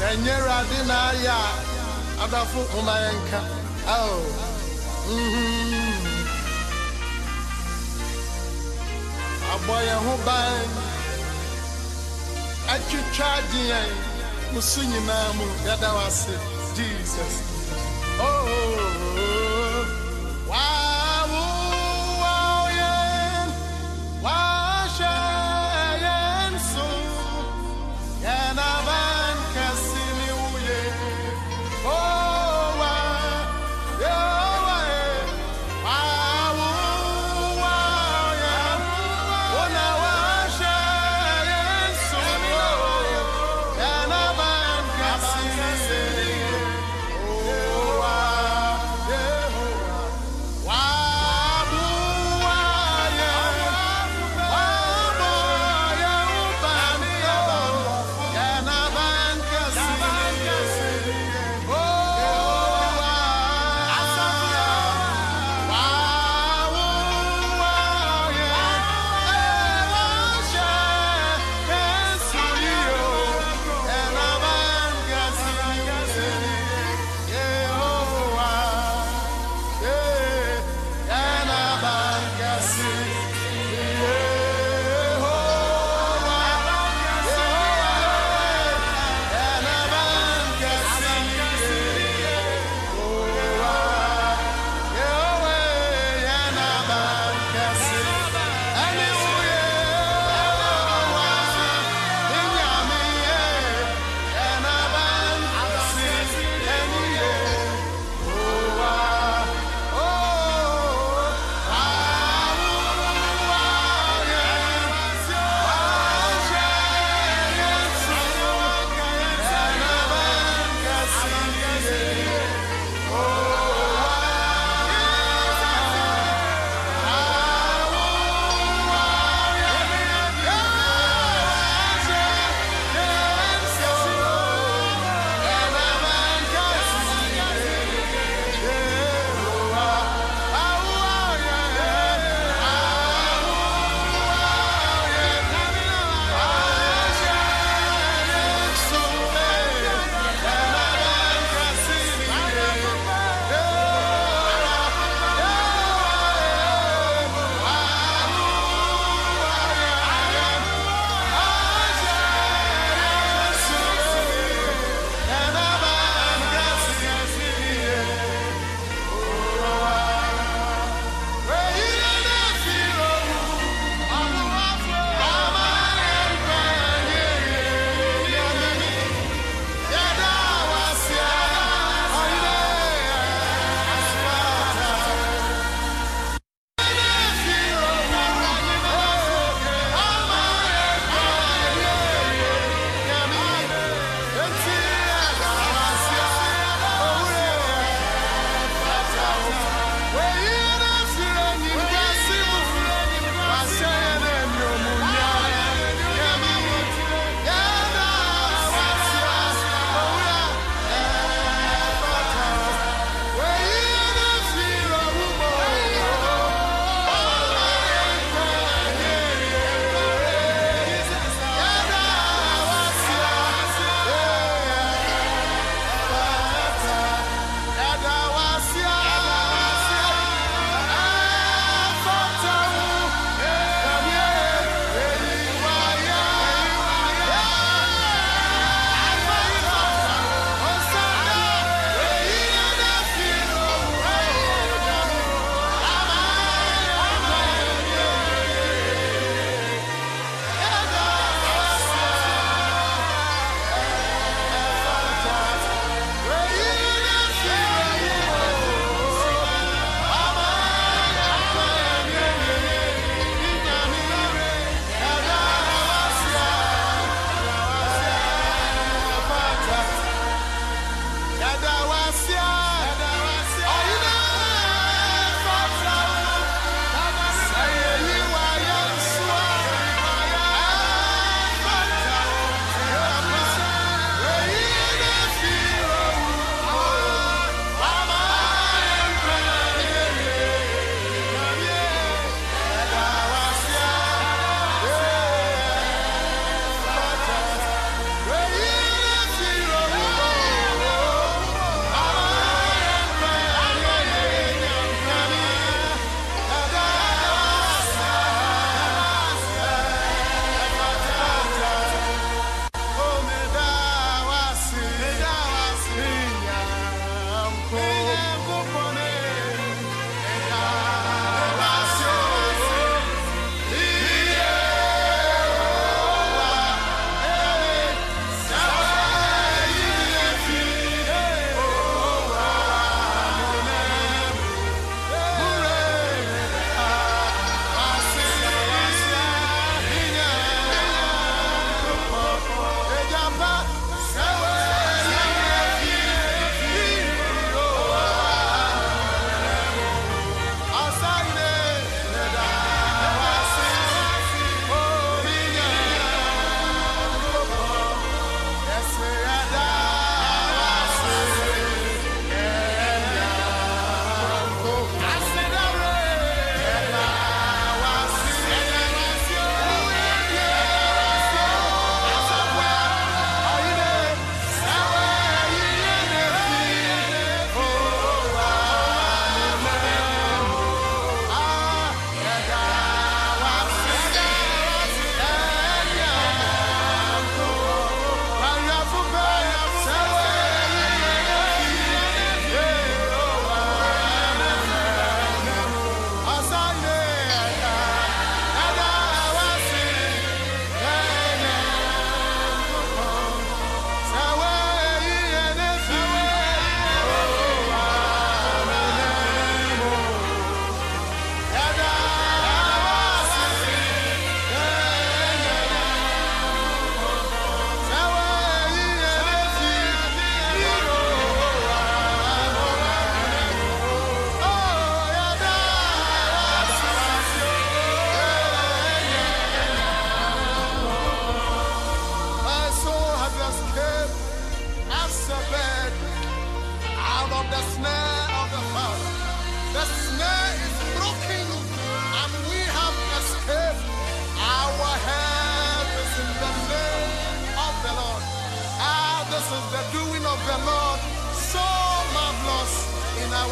sɛ nyɛ awurade na ayɛ a adɔfo nwoma yɛ nka ao abɔ yɛn ho ban atwitwa jesus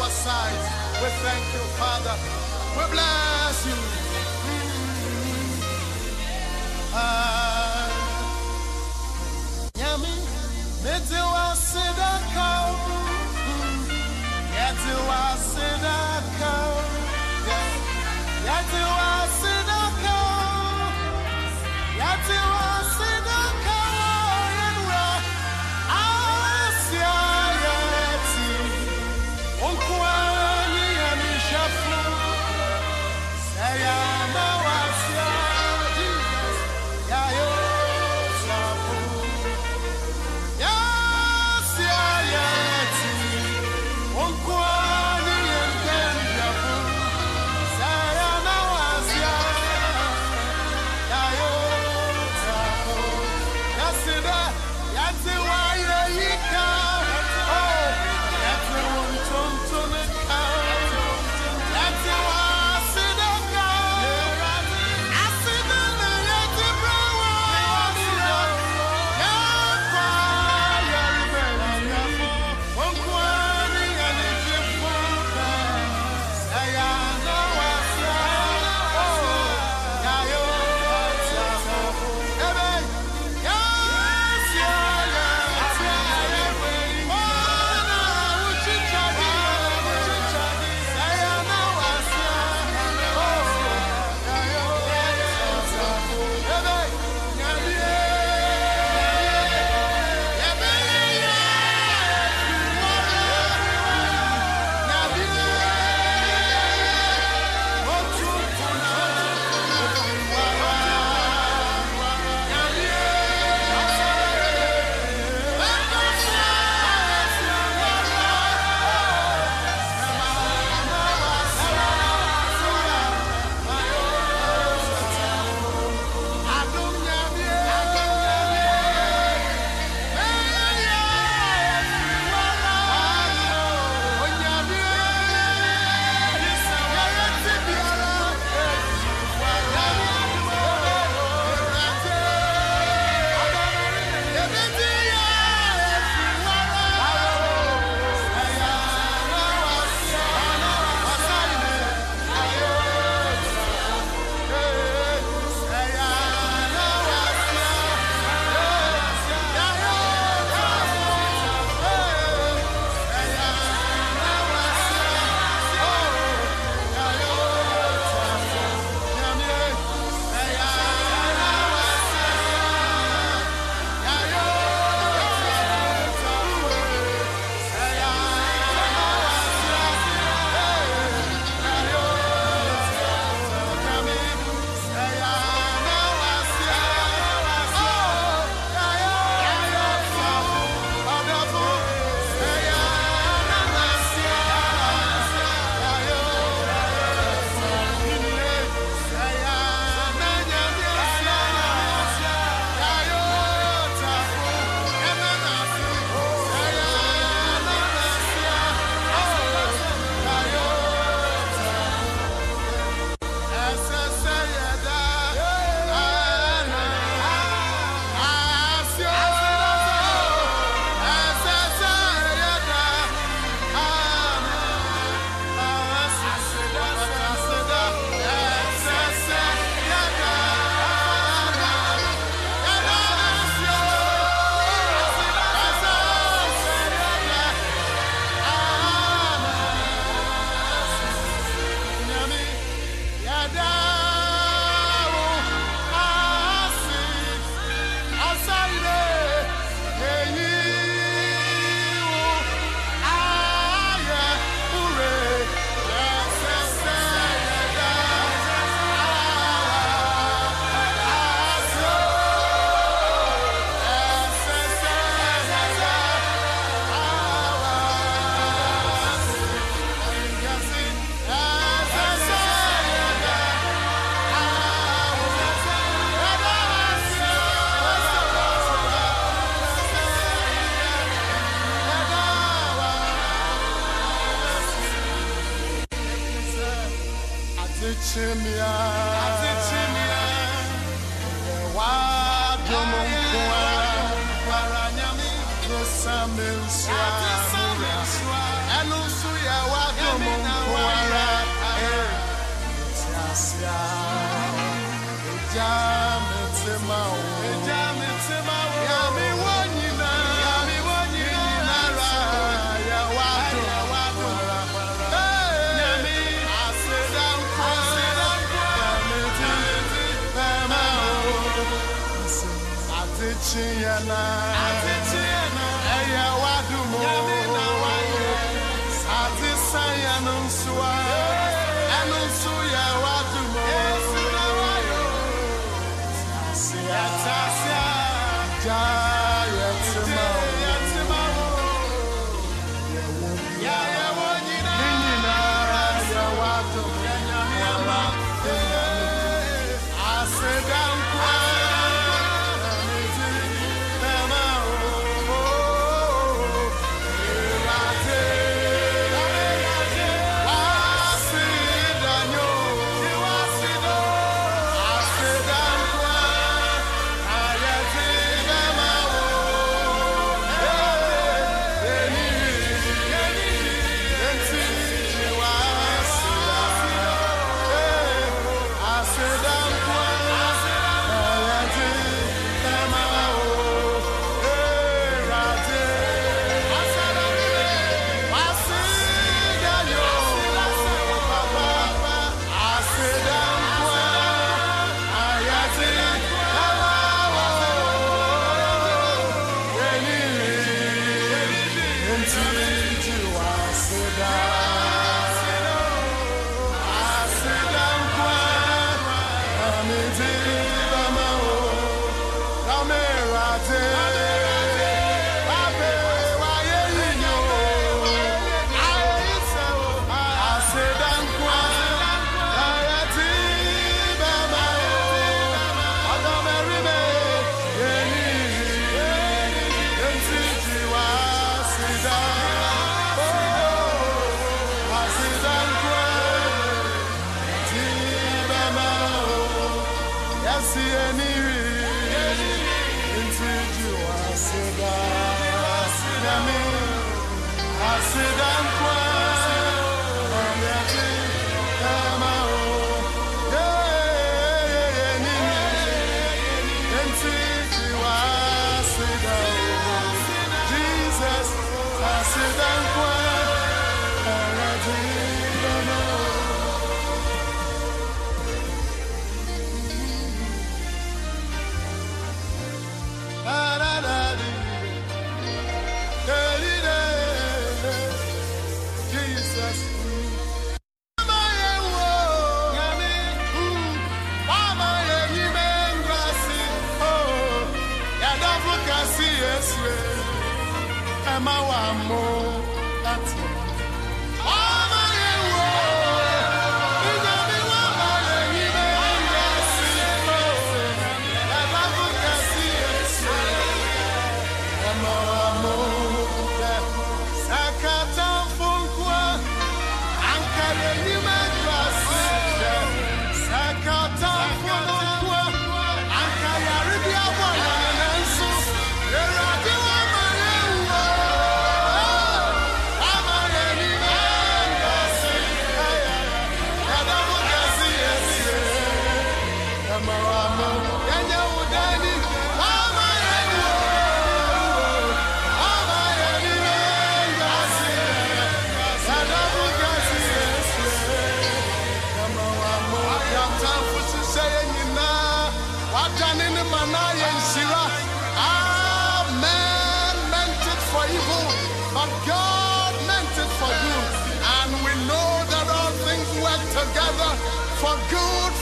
our sides. We thank you, Father. We bless you. Mm-hmm. Ah. Yami, meti wa sedaka. Yeti wa sedaka.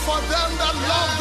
For them that love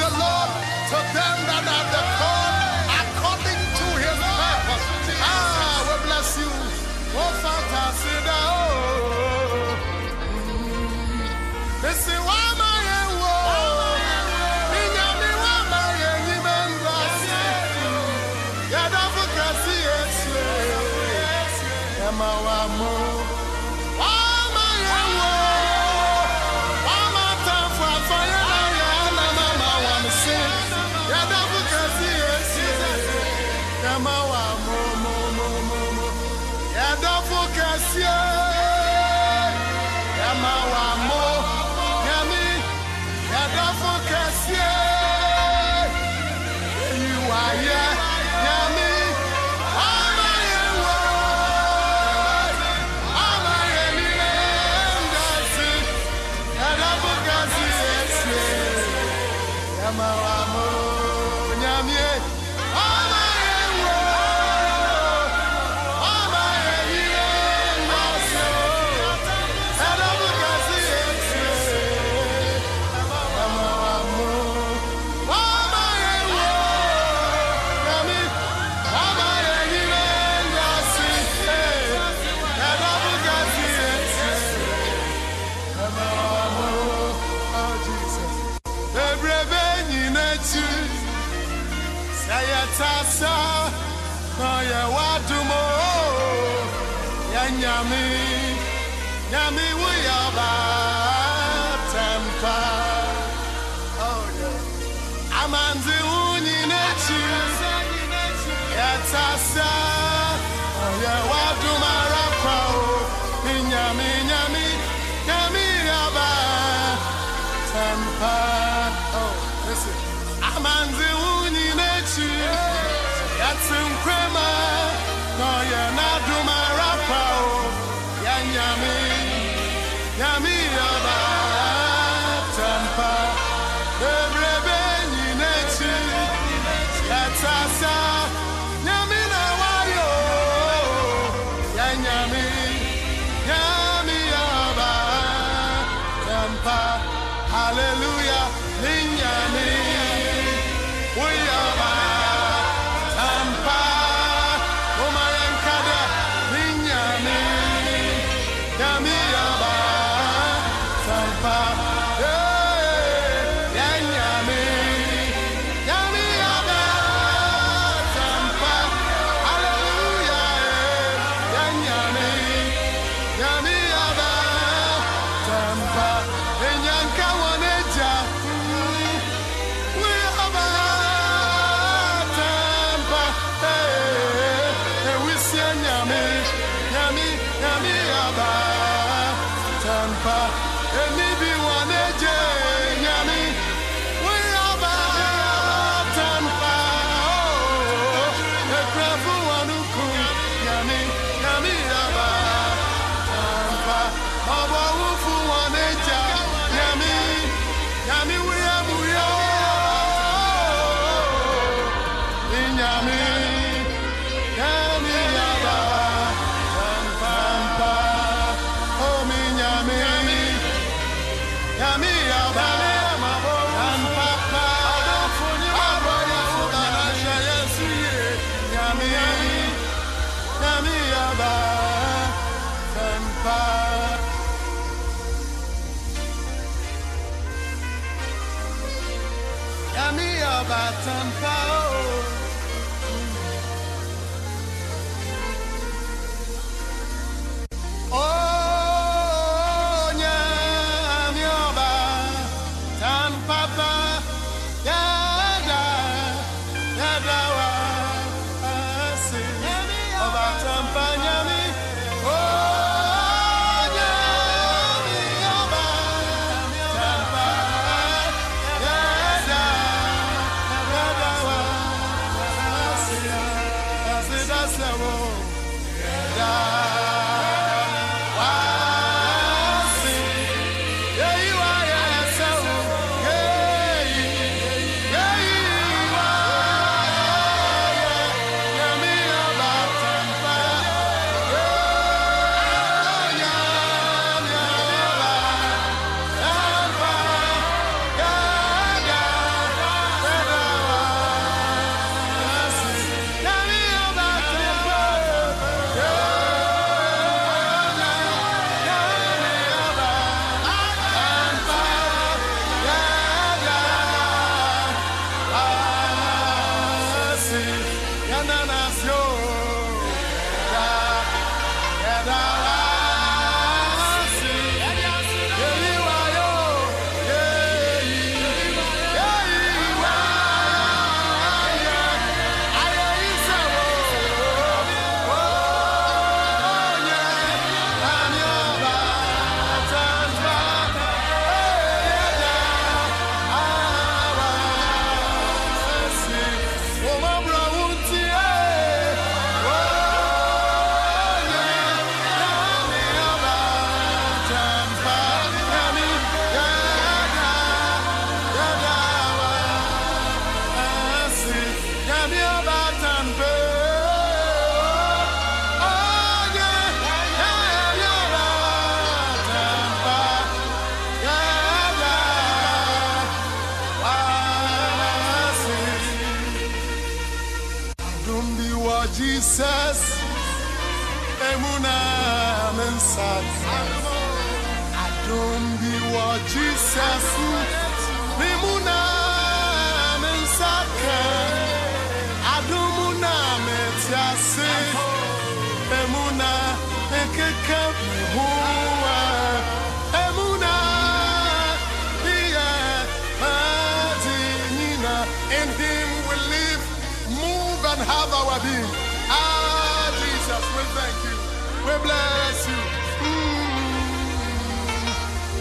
have. Ah, Jesus, we thank you. We bless you. Mm.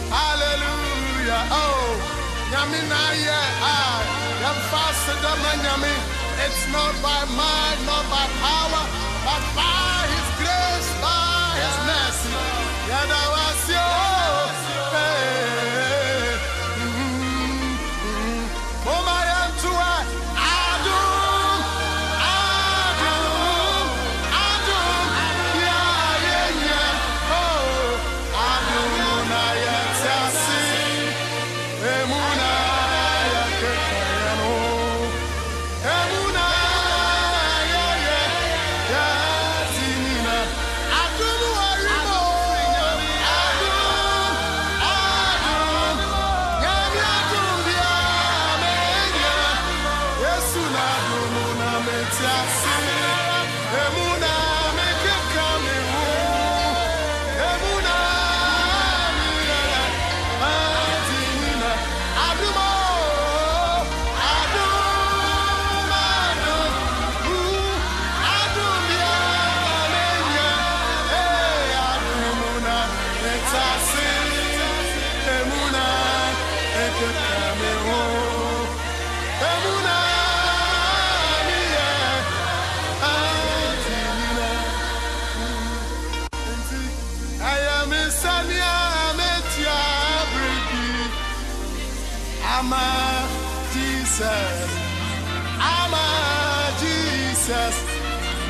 Hallelujah. Oh, Yami Naya. Ah. I am faster than my Yami. It's not by might, not by power, but by His grace, by His mercy. Yeah, my Jesus, I'm a Jesus.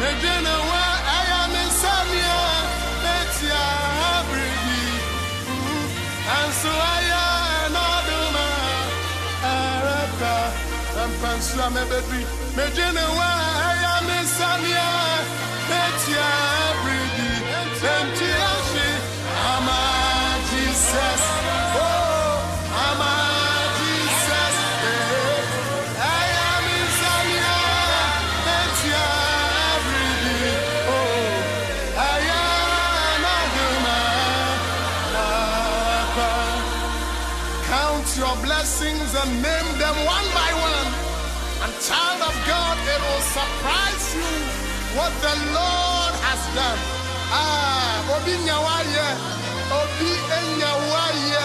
Medina, where I am in Samia, Betia, Abribi, and so I am Adoma, Araka, and Pansua, Medina, where I am in Samia, Betia. the Lord has done. Ah, Obi Nyawaye, Obi Enyawaye.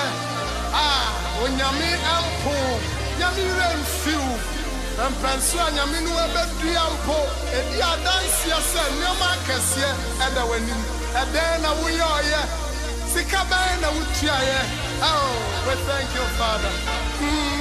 Ah, Onyame Ampo, Nyame Renfiu. Mpensu a Nyame no ebedri ampo, edi adansi ase nneɛma akɛseɛ ɛda w'anim. Ɛdɛn na woyɔɔyɛ, sika bɛn na wotuaeɛ. Oh, we thank you, Father. Mm.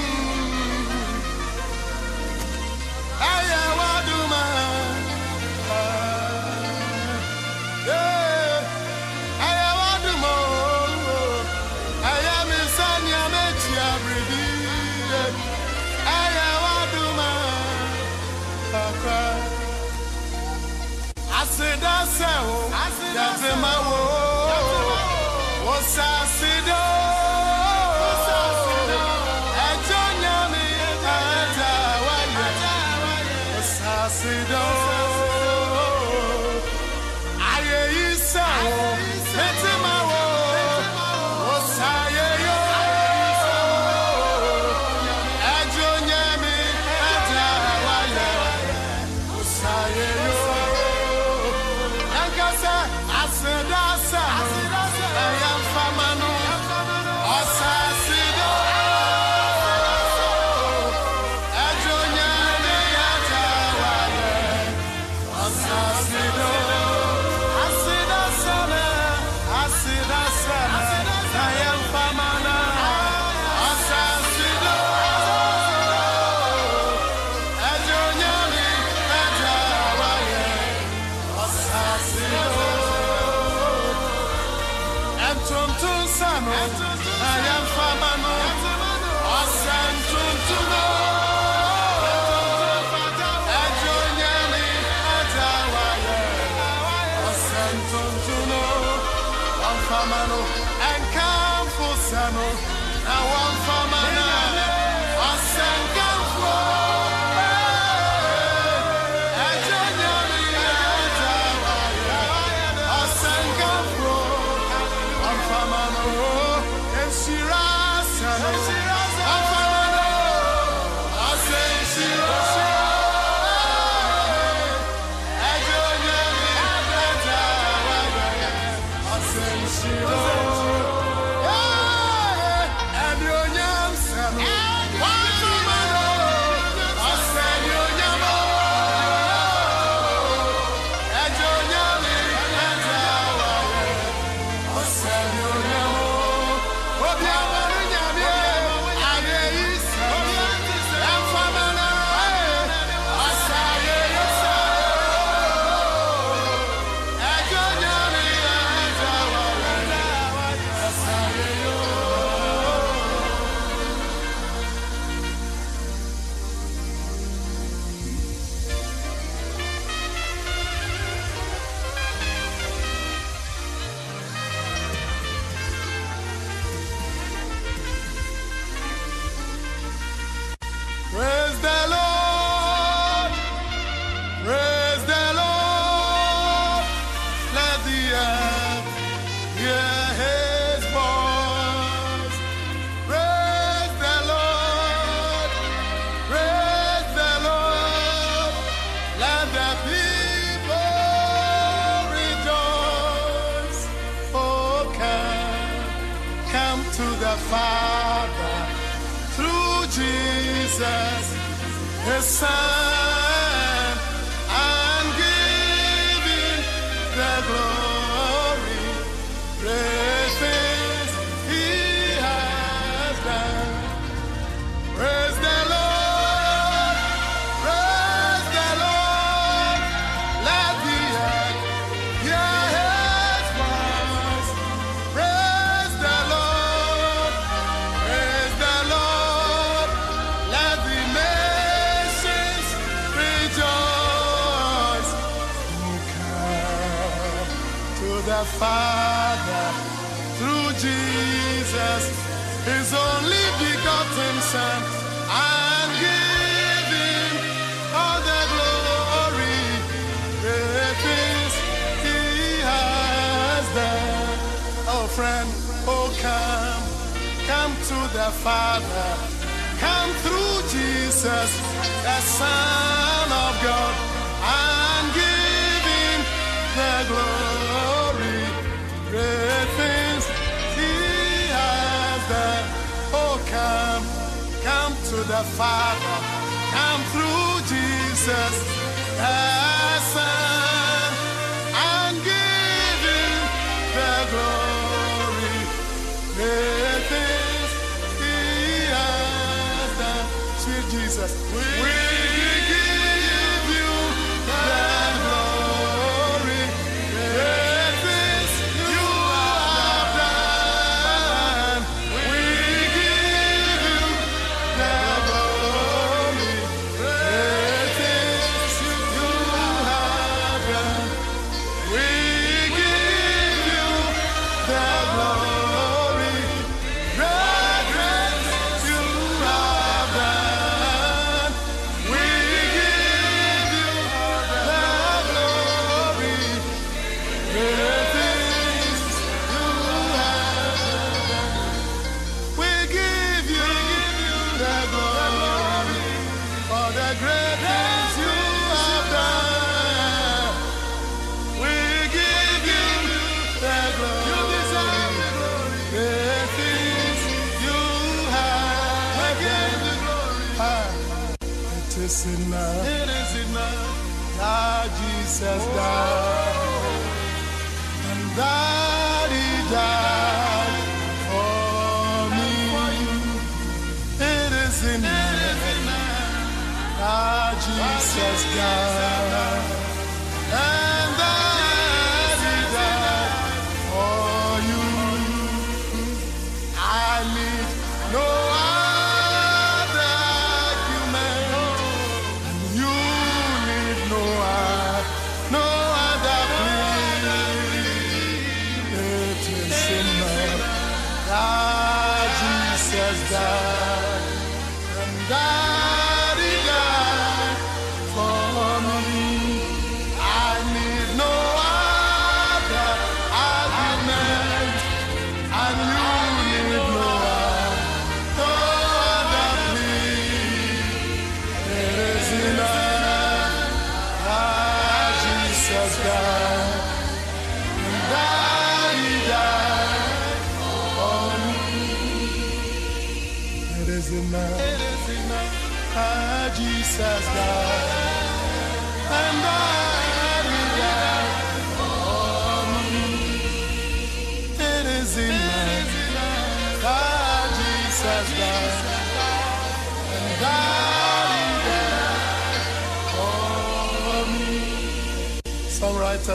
his only begotten Son, and give him all the glory, the things he has done. Oh, friend, oh, come, come to the Father, come through Jesus, the Son of God, and give him the glory. the Father. Come through Jesus.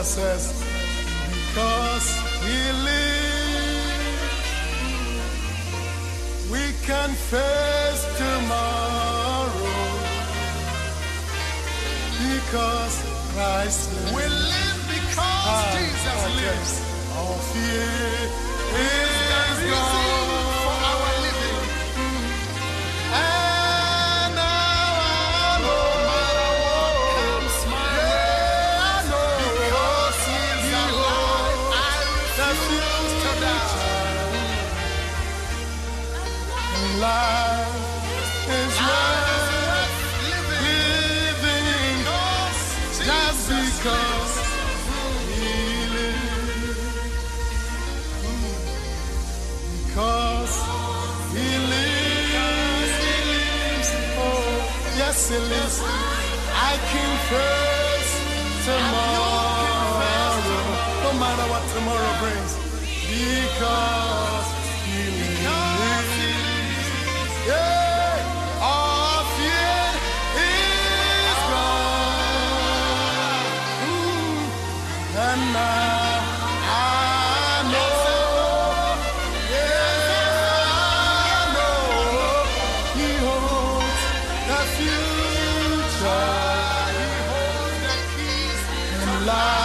says, Because we live, we can face tomorrow. Because Christ lives. We live because ah, Jesus lives. Our fear is gone. evangelist. I confess tomorrow, no matter what tomorrow brings, because. future. He holds the keys to life.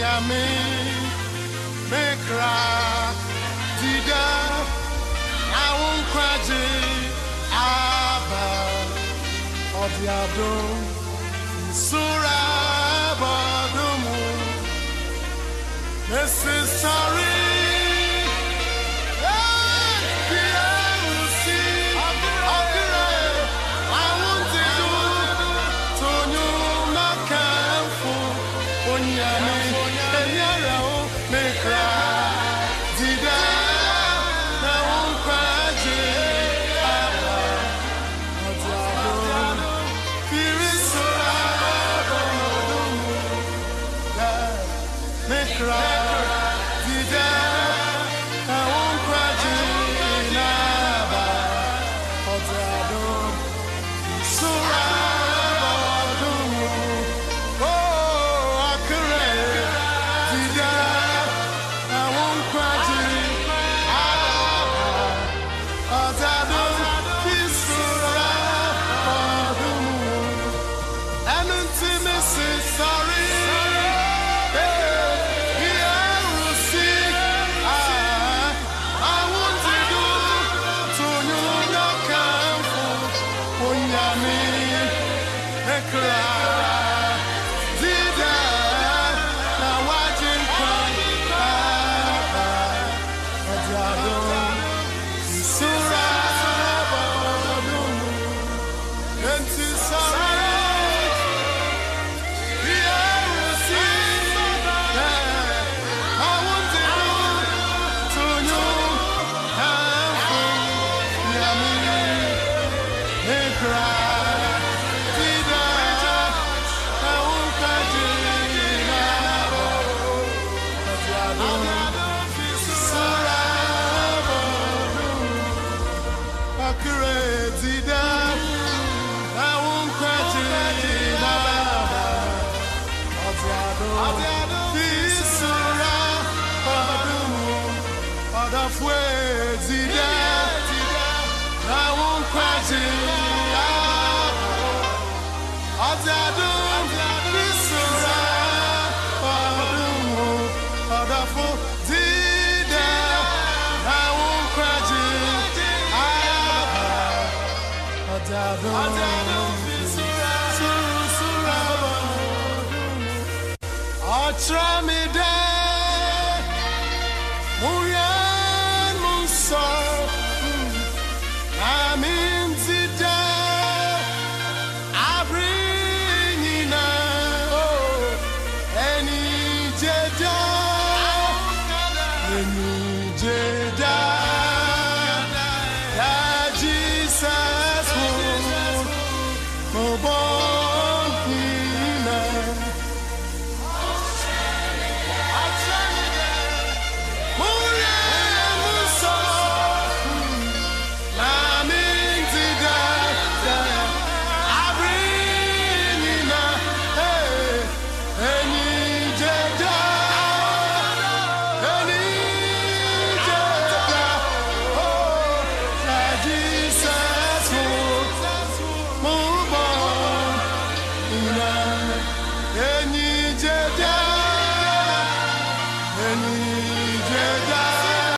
nyame mekra dida awo nkwagye aba ɔde ado nsora abɔdo mu mesisɔre ọ̀trọ̀